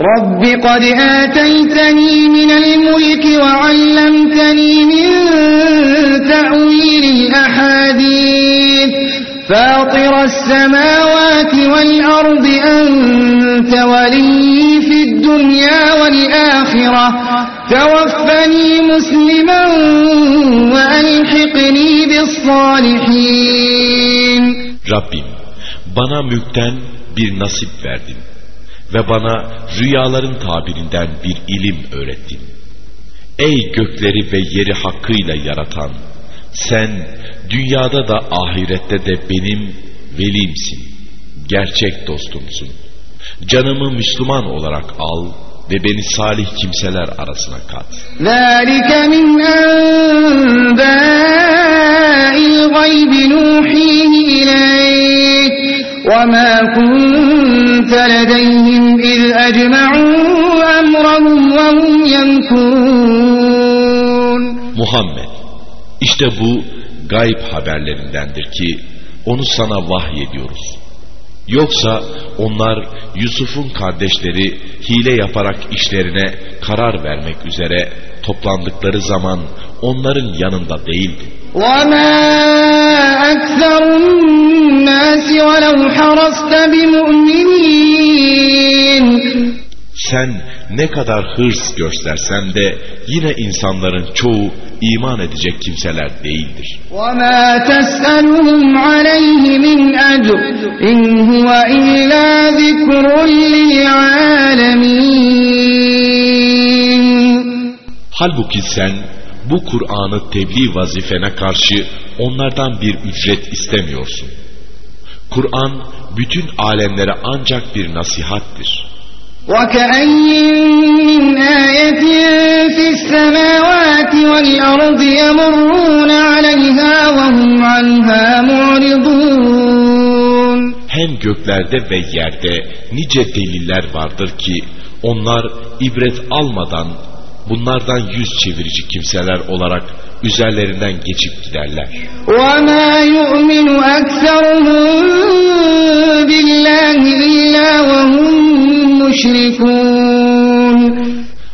رب قد آتيتني من الملك وعلمتني من تأويل الأحاديث فاطر السماوات والأرض أنت ولي في الدنيا والآخرة توفني مسلما وألحقني بالصالحين Rabbim bana mülkten bir nasip verdin. Ve bana rüyaların tabirinden bir ilim öğrettin. Ey gökleri ve yeri hakkıyla yaratan, sen dünyada da ahirette de benim velimsin, gerçek dostumsun. Canımı Müslüman olarak al ve beni salih kimseler arasına kat. وَمَا كُنْتَ لَدَيْهِمْ إِذْ أَجْمَعُوا أَمْرَهُمْ وَهُمْ يَمْكُرُونَ Muhammed, işte bu gayb haberlerindendir ki onu sana vahyediyoruz. Yoksa onlar Yusuf'un kardeşleri hile yaparak işlerine karar vermek üzere toplandıkları zaman onların yanında değildi. وَمَا أَكْثَرُ Sen ne kadar hırs göstersen de yine insanların çoğu iman edecek kimseler değildir. وَمَا تَسْأَلُهُمْ عَلَيْهِ مِنْ أَجْرٍ إِنْ هُوَ إِلَّا ذِكْرٌ لِلْعَالَمِينَ Halbuki sen bu Kur'an'ı tebliğ vazifene karşı onlardan bir ücret istemiyorsun. Kur'an bütün alemlere ancak bir nasihattir. وَكَأَيِّن مِّنْ آيَةٍ فِي السَّمَاوَاتِ وَالْأَرْضِ يَمُرُّونَ عَلَيْهَا وَهُمْ عَنْهَا مُعْرِضُونَ Hem göklerde ve yerde nice deliller vardır ki onlar ibret almadan bunlardan yüz çevirici kimseler olarak üzerlerinden geçip giderler. وَمَا يُؤْمِنُ أَكْثَرُهُم بِاللَّهِ إِلَّا وَهُم مُّشْرِكُونَ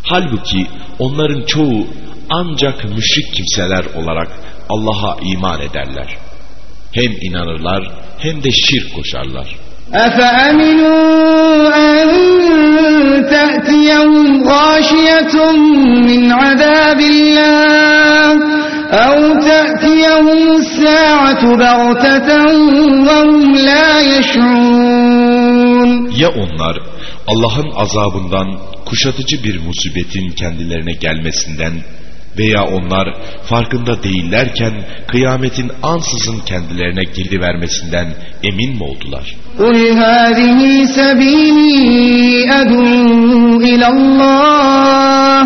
Halbuki onların çoğu ancak müşrik kimseler olarak Allah'a iman ederler. Hem inanırlar hem de şirk koşarlar. أَفَأَمِنُوا أَن تَأْتِيَهُمْ غَاشِيَةٌ مِّنْ عَذَابِ اللَّهِ أَوْ تَأْتِيَهُمُ السَّاعَةُ بَغْتَةً وَهُمْ لَا يَشْعُرُونَ Ya onlar Allah'ın azabından kuşatıcı bir musibetin kendilerine gelmesinden veya onlar farkında değillerken kıyametin ansızın kendilerine girdi vermesinden emin mi oldular? قُلْ هَٰذِهِ سَبِيلِي أَدْعُو إِلَى اللَّهِ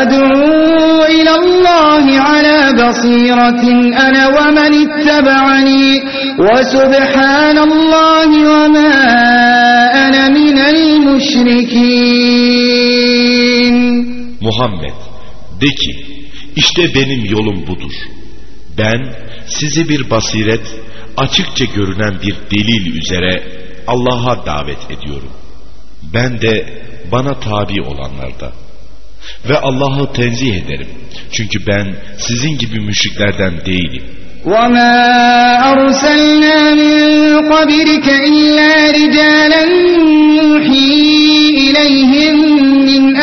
أَدْعُو إِلَى اللَّهِ عَلَى بَصِيرَةٍ أَنَا وَمَنِ اتَّبَعَنِي وَسُبْحَانَ اللَّهِ وَمَا أَنَا مِنَ الْمُشْرِكِينَ Muhammed de ki işte benim yolum budur. Ben sizi bir basiret, açıkça görünen bir delil üzere Allah'a davet ediyorum. Ben de bana tabi olanlarda. Ve Allah'ı tenzih ederim. Çünkü ben sizin gibi müşriklerden değilim. وَمَا أَرْسَلْنَا مِن قَبْلِكَ إِلَّا رِجَالًا نُّوحِي إِلَيْهِم مِّنْ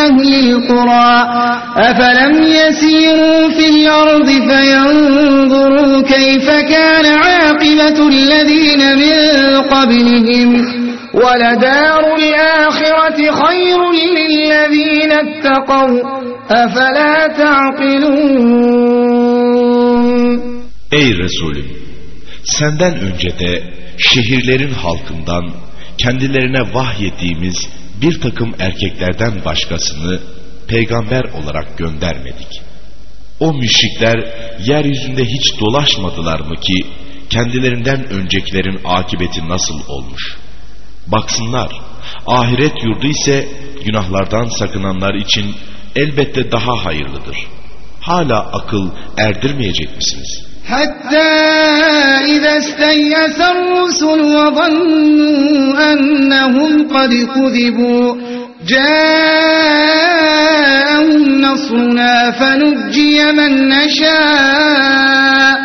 أَهْلِ الْقُرَىٰ أَفَلَمْ يَسِيرُوا فِي الْأَرْضِ فَيَنظُرُوا كَيْفَ كَانَ عَاقِبَةُ الَّذِينَ مِن قَبْلِهِمْ وَلَدَارُ الْآخِرَةِ خَيْرٌ لِّلَّذِينَ اتَّقَوْا أَفَلَا تَعْقِلُونَ Ey Resulüm! Senden önce de şehirlerin halkından kendilerine vahyettiğimiz bir takım erkeklerden başkasını peygamber olarak göndermedik. O müşrikler yeryüzünde hiç dolaşmadılar mı ki kendilerinden öncekilerin akıbeti nasıl olmuş? Baksınlar, ahiret yurdu ise günahlardan sakınanlar için elbette daha hayırlıdır. Hala akıl erdirmeyecek misiniz?'' حتى إذا استيأس الرسل وظنوا أنهم قد كذبوا جاءهم نصرنا فنجي من نشاء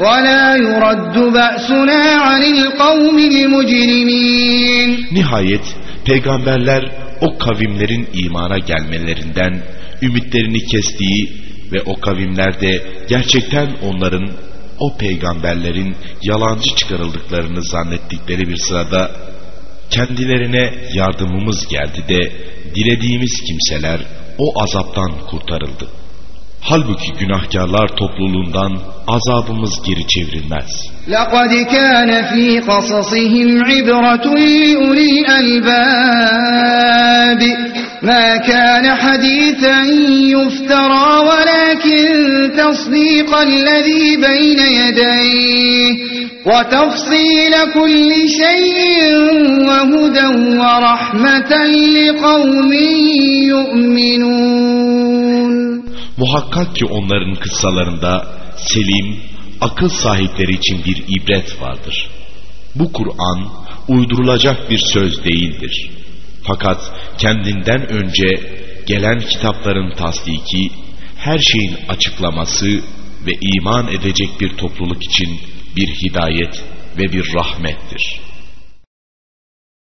ولا يرد بأسنا عن القوم المجرمين Nihayet peygamberler o kavimlerin imana gelmelerinden ümitlerini kestiği ve o kavimlerde gerçekten onların o peygamberlerin yalancı çıkarıldıklarını zannettikleri bir sırada kendilerine yardımımız geldi de dilediğimiz kimseler o azaptan kurtarıldı. Halbuki günahkarlar topluluğundan azabımız geri çevrilmez. لقد كان في قصصهم عبرة لأولي الألباب ما كان حديثا يفترى ولكن تصديق الذي بين يديه وتفصيل كل شيء وهدى ورحمة لقوم يؤمنون Muhakkak ki onların kıssalarında selim, akıl sahipleri için bir ibret vardır. Bu Kur'an uydurulacak bir söz değildir. Fakat kendinden önce gelen kitapların tasdiki, her şeyin açıklaması ve iman edecek bir topluluk için bir hidayet ve bir rahmettir.''